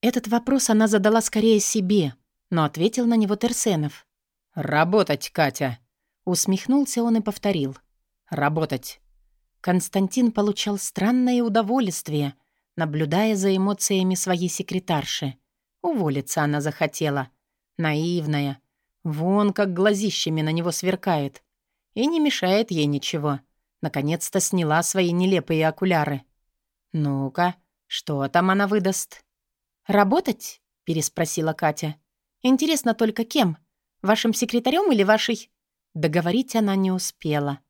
Этот вопрос она задала скорее себе, но ответил на него Терсенов. «Работать, Катя!» Усмехнулся он и повторил. «Работать!» Константин получал странное удовольствие, наблюдая за эмоциями своей секретарши. Уволиться она захотела. Наивная. Вон как глазищами на него сверкает. И не мешает ей ничего. Наконец-то сняла свои нелепые окуляры. «Ну-ка, что там она выдаст?» «Работать?» — переспросила Катя. «Интересно только кем? Вашим секретарем или вашей...» Договорить она не успела.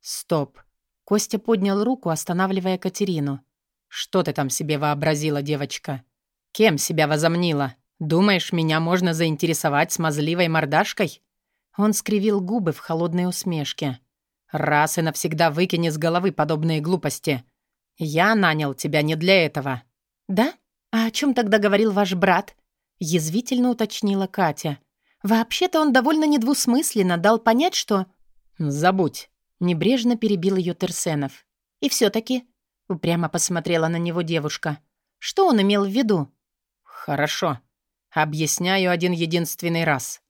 «Стоп!» Костя поднял руку, останавливая Катерину. «Что ты там себе вообразила, девочка? Кем себя возомнила? Думаешь, меня можно заинтересовать смазливой мордашкой?» Он скривил губы в холодной усмешке. «Раз и навсегда выкини с головы подобные глупости. Я нанял тебя не для этого». «Да? А о чем тогда говорил ваш брат?» Язвительно уточнила Катя. Вообще-то он довольно недвусмысленно дал понять, что... «Забудь», — небрежно перебил ее Терсенов. «И все-таки...» — упрямо посмотрела на него девушка. «Что он имел в виду?» «Хорошо. Объясняю один единственный раз».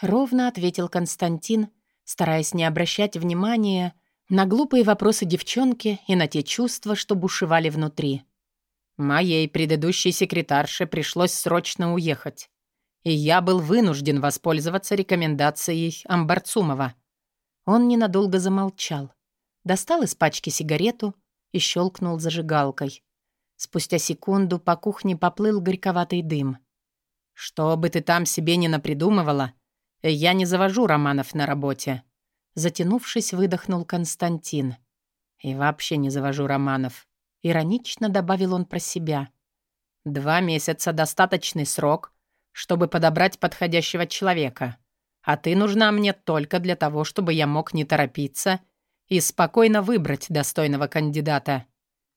Ровно ответил Константин, стараясь не обращать внимания на глупые вопросы девчонки и на те чувства, что бушевали внутри. «Моей предыдущей секретарше пришлось срочно уехать и я был вынужден воспользоваться рекомендацией Амбарцумова. Он ненадолго замолчал, достал из пачки сигарету и щелкнул зажигалкой. Спустя секунду по кухне поплыл горьковатый дым. «Что бы ты там себе не напридумывала, я не завожу романов на работе», затянувшись, выдохнул Константин. «И вообще не завожу романов», — иронично добавил он про себя. «Два месяца — достаточный срок, чтобы подобрать подходящего человека. А ты нужна мне только для того, чтобы я мог не торопиться и спокойно выбрать достойного кандидата.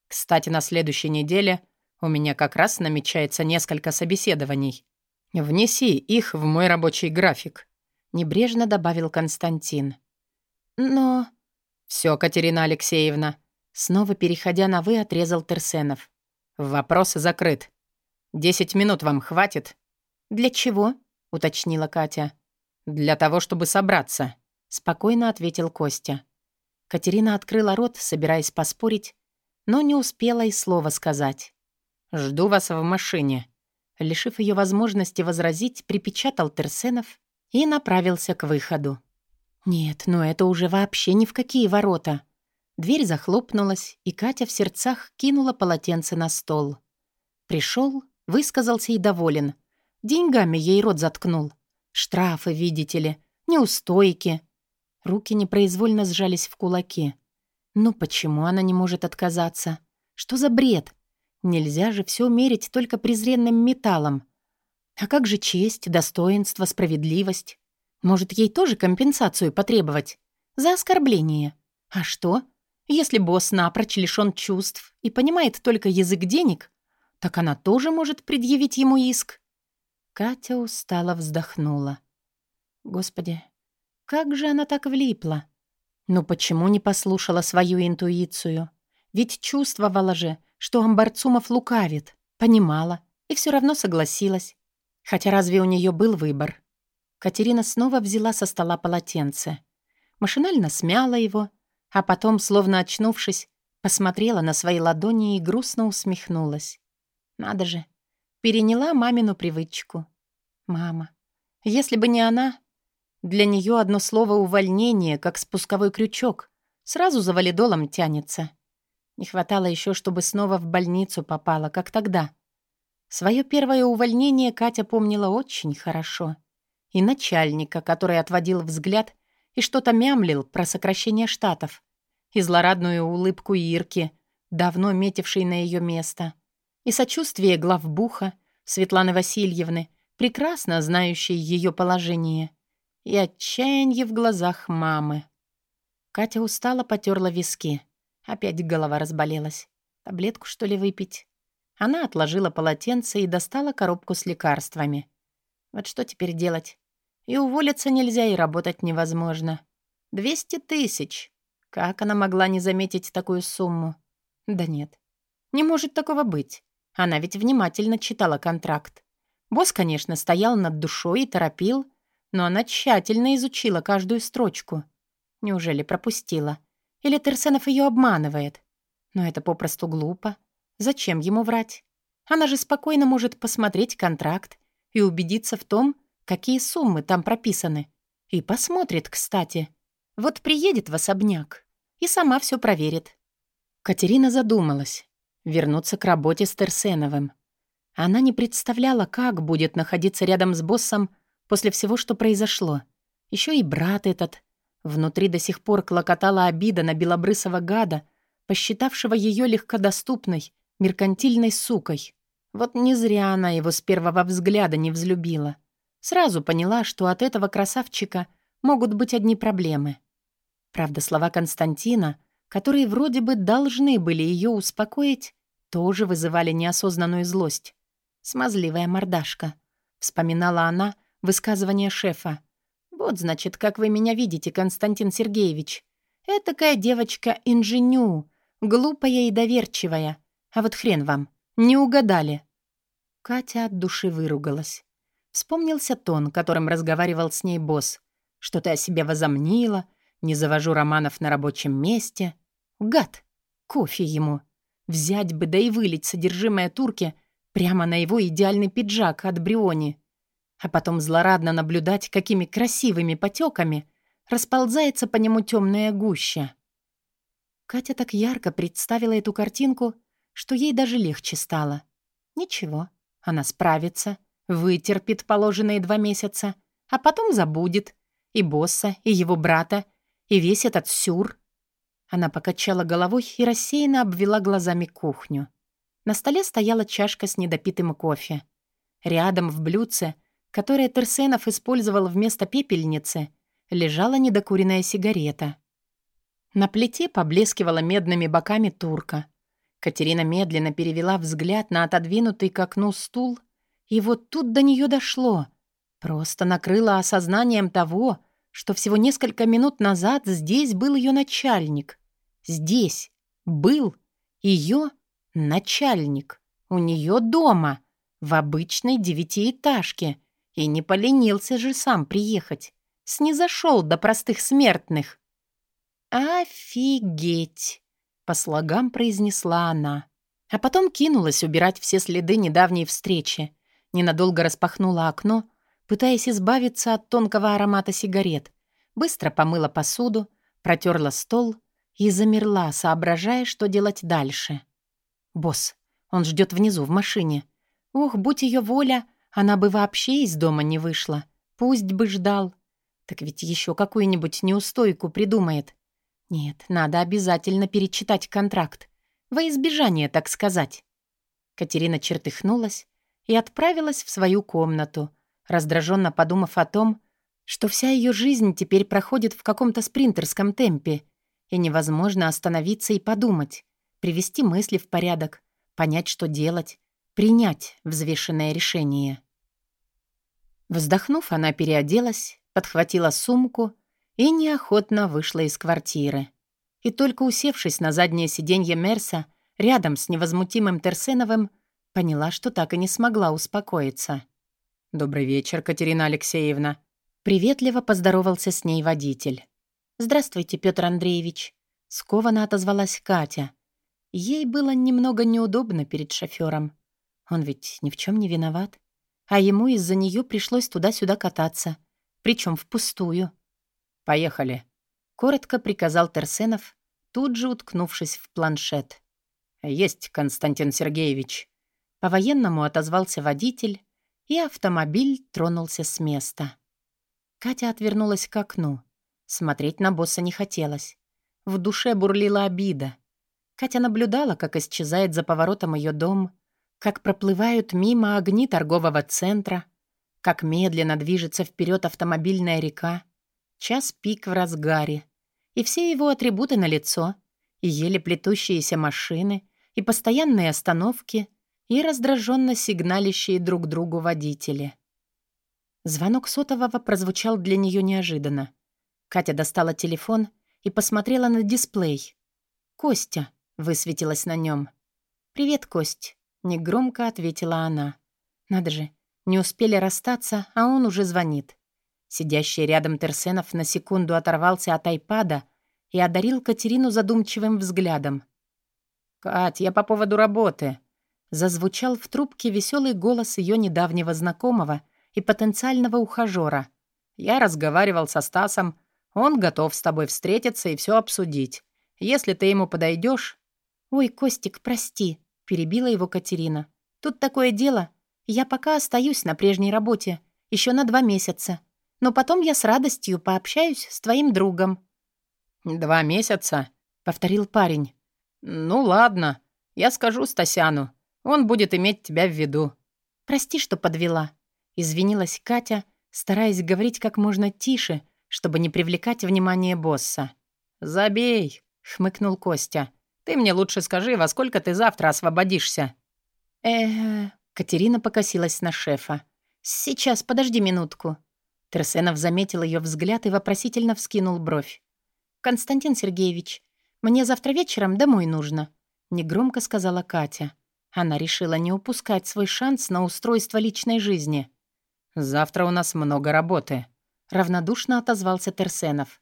Кстати, на следующей неделе у меня как раз намечается несколько собеседований. Внеси их в мой рабочий график», — небрежно добавил Константин. «Но...» «Все, Катерина Алексеевна», — снова переходя на «вы», отрезал Терсенов. «Вопрос закрыт. Десять минут вам хватит?» «Для чего?» — уточнила Катя. «Для того, чтобы собраться», — спокойно ответил Костя. Катерина открыла рот, собираясь поспорить, но не успела и слова сказать. «Жду вас в машине», — лишив ее возможности возразить, припечатал Терсенов и направился к выходу. Нет, ну это уже вообще ни в какие ворота. Дверь захлопнулась, и Катя в сердцах кинула полотенце на стол. Пришел, высказался и доволен — Деньгами ей рот заткнул. Штрафы, видите ли, неустойки. Руки непроизвольно сжались в кулаки. Ну почему она не может отказаться? Что за бред? Нельзя же все мерить только презренным металлом. А как же честь, достоинство, справедливость? Может, ей тоже компенсацию потребовать? За оскорбление. А что? Если босс напрочь лишён чувств и понимает только язык денег, так она тоже может предъявить ему иск. Катя устало вздохнула. Господи, как же она так влипла? Ну почему не послушала свою интуицию? Ведь чувствовала же, что Амбарцумов лукавит, понимала и все равно согласилась. Хотя разве у нее был выбор? Катерина снова взяла со стола полотенце. Машинально смяла его, а потом, словно очнувшись, посмотрела на свои ладони и грустно усмехнулась. Надо же, Переняла мамину привычку. Мама. Если бы не она, для нее одно слово увольнение, как спусковой крючок, сразу за валидолом тянется. Не хватало еще, чтобы снова в больницу попала, как тогда. Свое первое увольнение Катя помнила очень хорошо. И начальника, который отводил взгляд и что-то мямлил про сокращение штатов и злорадную улыбку Ирки, давно метившей на ее место, и сочувствие главбуха Светланы Васильевны, прекрасно знающей ее положение, и отчаяние в глазах мамы. Катя устало потерла виски. Опять голова разболелась. Таблетку, что ли, выпить? Она отложила полотенце и достала коробку с лекарствами. Вот что теперь делать? И уволиться нельзя, и работать невозможно. Двести тысяч. Как она могла не заметить такую сумму? Да нет. Не может такого быть. Она ведь внимательно читала контракт. Босс, конечно, стоял над душой и торопил, но она тщательно изучила каждую строчку. Неужели пропустила? Или Терсенов ее обманывает? Но это попросту глупо. Зачем ему врать? Она же спокойно может посмотреть контракт и убедиться в том, какие суммы там прописаны. И посмотрит, кстати. Вот приедет в особняк и сама все проверит. Катерина задумалась. Вернуться к работе с Терсеновым. Она не представляла, как будет находиться рядом с боссом после всего, что произошло. Еще и брат этот. Внутри до сих пор клокотала обида на белобрысого гада, посчитавшего ее легкодоступной, меркантильной сукой. Вот не зря она его с первого взгляда не взлюбила. Сразу поняла, что от этого красавчика могут быть одни проблемы. Правда, слова Константина, которые вроде бы должны были ее успокоить, тоже вызывали неосознанную злость. «Смазливая мордашка», — вспоминала она высказывание шефа. «Вот, значит, как вы меня видите, Константин Сергеевич. Этакая девочка-инженю, глупая и доверчивая. А вот хрен вам, не угадали». Катя от души выругалась. Вспомнился тон, которым разговаривал с ней босс. «Что ты о себе возомнила? Не завожу романов на рабочем месте». Гад! Кофе ему. Взять бы, да и вылить содержимое турки прямо на его идеальный пиджак от Бриони. А потом злорадно наблюдать, какими красивыми потеками расползается по нему темная гуща. Катя так ярко представила эту картинку, что ей даже легче стало. Ничего, она справится, вытерпит положенные два месяца, а потом забудет и босса, и его брата, и весь этот сюр. Она покачала головой и рассеянно обвела глазами кухню. На столе стояла чашка с недопитым кофе. Рядом в блюдце, которое Терсенов использовал вместо пепельницы, лежала недокуренная сигарета. На плите поблескивала медными боками турка. Катерина медленно перевела взгляд на отодвинутый к окну стул, и вот тут до нее дошло. Просто накрыло осознанием того, что всего несколько минут назад здесь был ее начальник. Здесь был ее начальник. У нее дома, в обычной девятиэтажке. И не поленился же сам приехать. Снизошел до простых смертных. «Офигеть!» — по слогам произнесла она. А потом кинулась убирать все следы недавней встречи. Ненадолго распахнула окно, пытаясь избавиться от тонкого аромата сигарет. Быстро помыла посуду, протерла стол и замерла, соображая, что делать дальше. «Босс, он ждет внизу, в машине. Ух, будь ее воля, она бы вообще из дома не вышла. Пусть бы ждал. Так ведь еще какую-нибудь неустойку придумает. Нет, надо обязательно перечитать контракт. Во избежание, так сказать. Катерина чертыхнулась и отправилась в свою комнату, раздраженно подумав о том, что вся ее жизнь теперь проходит в каком-то спринтерском темпе, и невозможно остановиться и подумать, привести мысли в порядок, понять, что делать, принять взвешенное решение. Вздохнув, она переоделась, подхватила сумку и неохотно вышла из квартиры. И только усевшись на заднее сиденье Мерса, рядом с невозмутимым Терсеновым, поняла, что так и не смогла успокоиться. «Добрый вечер, Катерина Алексеевна», — приветливо поздоровался с ней водитель. «Здравствуйте, Петр Андреевич», — скованно отозвалась Катя. Ей было немного неудобно перед шофёром. Он ведь ни в чем не виноват. А ему из-за нее пришлось туда-сюда кататься, причем впустую. «Поехали», — коротко приказал Терсенов, тут же уткнувшись в планшет. «Есть, Константин Сергеевич». По-военному отозвался водитель, и автомобиль тронулся с места. Катя отвернулась к окну. Смотреть на босса не хотелось. В душе бурлила обида. Катя наблюдала, как исчезает за поворотом ее дом, как проплывают мимо огни торгового центра, как медленно движется вперед автомобильная река. Час пик в разгаре. И все его атрибуты на лицо, и еле плетущиеся машины, и постоянные остановки, и раздраженно сигналящие друг другу водители. Звонок сотового прозвучал для нее неожиданно. Катя достала телефон и посмотрела на дисплей. «Костя», — высветилась на нем. «Привет, Кость», — негромко ответила она. «Надо же, не успели расстаться, а он уже звонит». Сидящий рядом Терсенов на секунду оторвался от айпада и одарил Катерину задумчивым взглядом. «Кать, я по поводу работы», Зазвучал в трубке веселый голос ее недавнего знакомого и потенциального ухажера. «Я разговаривал со Стасом. Он готов с тобой встретиться и все обсудить. Если ты ему подойдешь...» «Ой, Костик, прости», — перебила его Катерина. «Тут такое дело. Я пока остаюсь на прежней работе. еще на два месяца. Но потом я с радостью пообщаюсь с твоим другом». «Два месяца?» — повторил парень. «Ну ладно, я скажу Стасяну. Он будет иметь тебя в виду». «Прости, что подвела», — извинилась Катя, стараясь говорить как можно тише, чтобы не привлекать внимание босса. «Забей», — хмыкнул Костя. «Ты мне лучше скажи, во сколько ты завтра освободишься?» э Катерина покосилась на шефа. «Сейчас, подожди минутку». Терсенов заметил ее взгляд и вопросительно вскинул бровь. «Константин Сергеевич, мне завтра вечером домой нужно», — негромко сказала Катя. Она решила не упускать свой шанс на устройство личной жизни. «Завтра у нас много работы», — равнодушно отозвался Терсенов.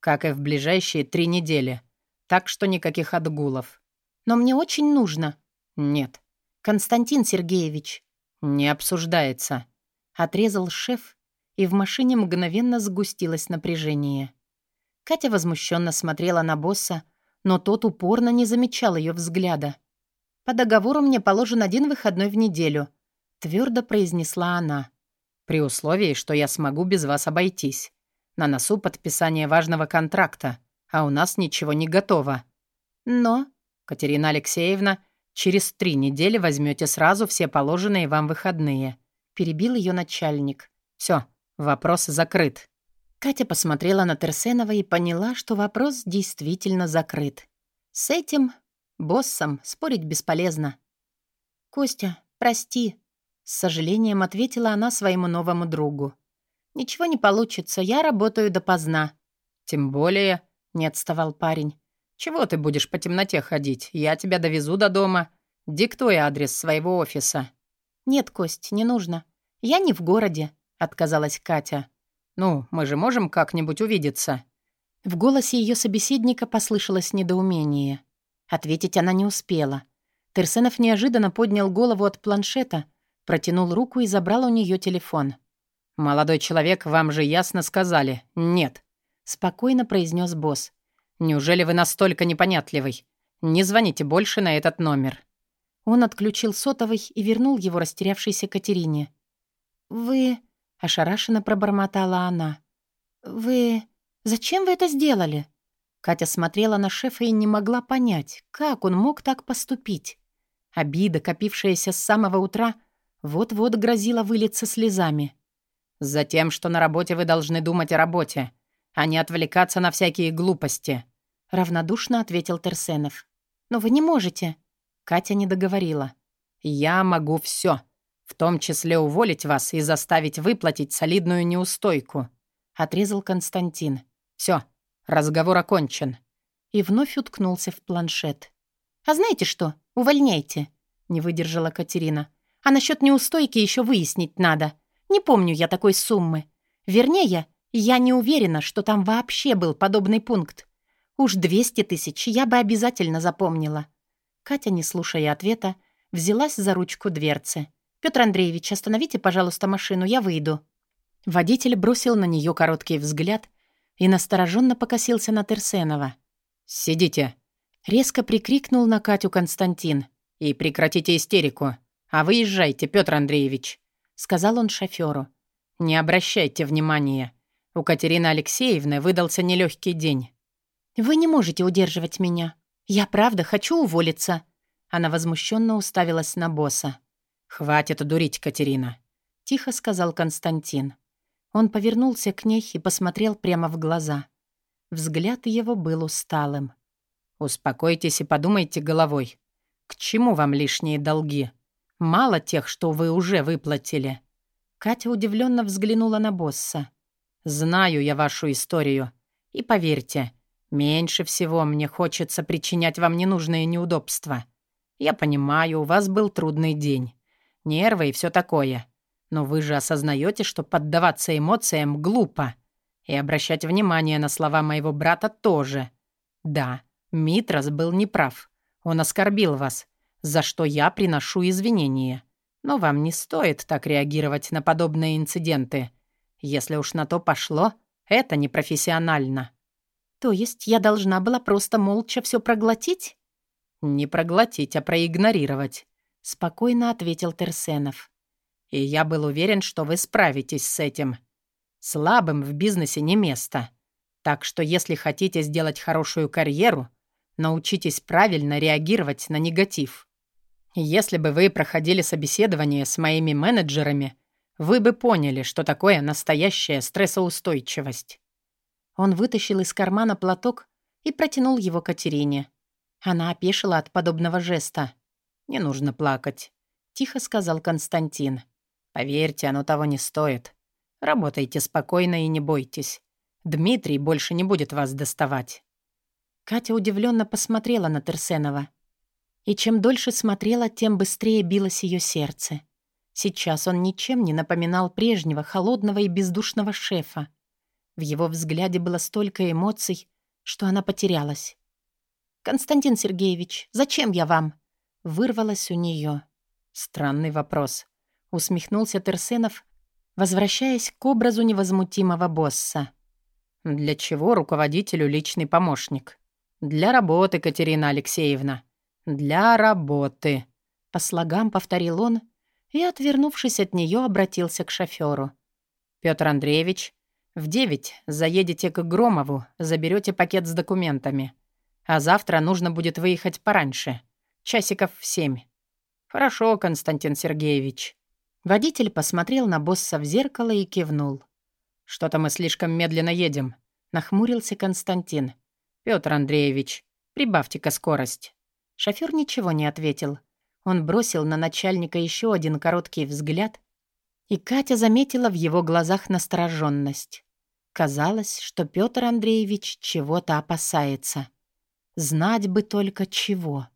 «Как и в ближайшие три недели. Так что никаких отгулов». «Но мне очень нужно». «Нет». «Константин Сергеевич». «Не обсуждается». Отрезал шеф, и в машине мгновенно сгустилось напряжение. Катя возмущенно смотрела на босса, но тот упорно не замечал ее взгляда. «По договору мне положен один выходной в неделю», — твердо произнесла она. «При условии, что я смогу без вас обойтись. На носу подписание важного контракта, а у нас ничего не готово». «Но...» «Катерина Алексеевна, через три недели возьмете сразу все положенные вам выходные», — перебил ее начальник. «Все, вопрос закрыт». Катя посмотрела на Терсенова и поняла, что вопрос действительно закрыт. С этим Боссом спорить бесполезно. «Костя, прости», — с сожалением ответила она своему новому другу. «Ничего не получится, я работаю допоздна». «Тем более», — не отставал парень. «Чего ты будешь по темноте ходить? Я тебя довезу до дома. Диктуй адрес своего офиса». «Нет, Кость, не нужно. Я не в городе», — отказалась Катя. «Ну, мы же можем как-нибудь увидеться». В голосе ее собеседника послышалось недоумение. Ответить она не успела. Терсенов неожиданно поднял голову от планшета, протянул руку и забрал у нее телефон. «Молодой человек, вам же ясно сказали. Нет», — спокойно произнес босс. «Неужели вы настолько непонятливый? Не звоните больше на этот номер». Он отключил сотовый и вернул его растерявшейся Катерине. «Вы...» — ошарашенно пробормотала она. «Вы... Зачем вы это сделали?» Катя смотрела на шефа и не могла понять, как он мог так поступить. Обида, копившаяся с самого утра, вот-вот грозила вылиться слезами. «Затем, что на работе вы должны думать о работе, а не отвлекаться на всякие глупости», — равнодушно ответил Терсенов. «Но вы не можете». Катя не договорила. «Я могу все, в том числе уволить вас и заставить выплатить солидную неустойку», — отрезал Константин. «Все, Разговор окончен». И вновь уткнулся в планшет. «А знаете что? Увольняйте», — не выдержала Катерина. «А насчет неустойки еще выяснить надо. Не помню я такой суммы. Вернее, я не уверена, что там вообще был подобный пункт. Уж 200 тысяч я бы обязательно запомнила». Катя, не слушая ответа, взялась за ручку дверцы. «Пётр Андреевич, остановите, пожалуйста, машину, я выйду». Водитель бросил на нее короткий взгляд и настороженно покосился на Терсенова. «Сидите!» — резко прикрикнул на Катю Константин. «И прекратите истерику. А выезжайте, Петр Андреевич», — сказал он шофёру. «Не обращайте внимания. У Катерины Алексеевны выдался нелегкий день. «Вы не можете удерживать меня. Я правда хочу уволиться». Она возмущенно уставилась на босса. «Хватит дурить, Катерина», — тихо сказал Константин. Он повернулся к ней и посмотрел прямо в глаза. Взгляд его был усталым. «Успокойтесь и подумайте головой. К чему вам лишние долги? Мало тех, что вы уже выплатили». Катя удивленно взглянула на босса. «Знаю я вашу историю. И поверьте, меньше всего мне хочется причинять вам ненужные неудобства. Я понимаю, у вас был трудный день. Нервы и все такое. Но вы же осознаете, что поддаваться эмоциям глупо. И обращать внимание на слова моего брата тоже. Да, Митрос был неправ. Он оскорбил вас, за что я приношу извинения. Но вам не стоит так реагировать на подобные инциденты. Если уж на то пошло, это непрофессионально. То есть я должна была просто молча все проглотить? Не проглотить, а проигнорировать, спокойно ответил Терсенов. И я был уверен, что вы справитесь с этим. Слабым в бизнесе не место. Так что если хотите сделать хорошую карьеру, научитесь правильно реагировать на негатив. Если бы вы проходили собеседование с моими менеджерами, вы бы поняли, что такое настоящая стрессоустойчивость. Он вытащил из кармана платок и протянул его Катерине. Она опешила от подобного жеста. «Не нужно плакать», — тихо сказал Константин. Поверьте, оно того не стоит. Работайте спокойно и не бойтесь. Дмитрий больше не будет вас доставать». Катя удивленно посмотрела на Терсенова. И чем дольше смотрела, тем быстрее билось ее сердце. Сейчас он ничем не напоминал прежнего холодного и бездушного шефа. В его взгляде было столько эмоций, что она потерялась. «Константин Сергеевич, зачем я вам?» Вырвалось у нее. Странный вопрос усмехнулся Терсенов, возвращаясь к образу невозмутимого босса. Для чего руководителю личный помощник? Для работы, Катерина Алексеевна. Для работы. По слогам повторил он и, отвернувшись от нее, обратился к шоферу. Петр Андреевич, в девять заедете к Громову, заберете пакет с документами. А завтра нужно будет выехать пораньше. Часиков в семь. Хорошо, Константин Сергеевич. Водитель посмотрел на босса в зеркало и кивнул. «Что-то мы слишком медленно едем», — нахмурился Константин. «Пётр Андреевич, прибавьте-ка скорость». Шофёр ничего не ответил. Он бросил на начальника еще один короткий взгляд, и Катя заметила в его глазах настороженность. Казалось, что Пётр Андреевич чего-то опасается. Знать бы только чего.